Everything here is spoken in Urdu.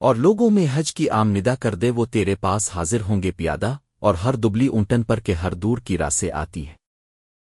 اور لوگوں میں حج کی عام ندا کر دے وہ تیرے پاس حاضر ہوں گے پیادہ اور ہر دبلی اونٹن پر کے ہر دور کی راسے آتی ہے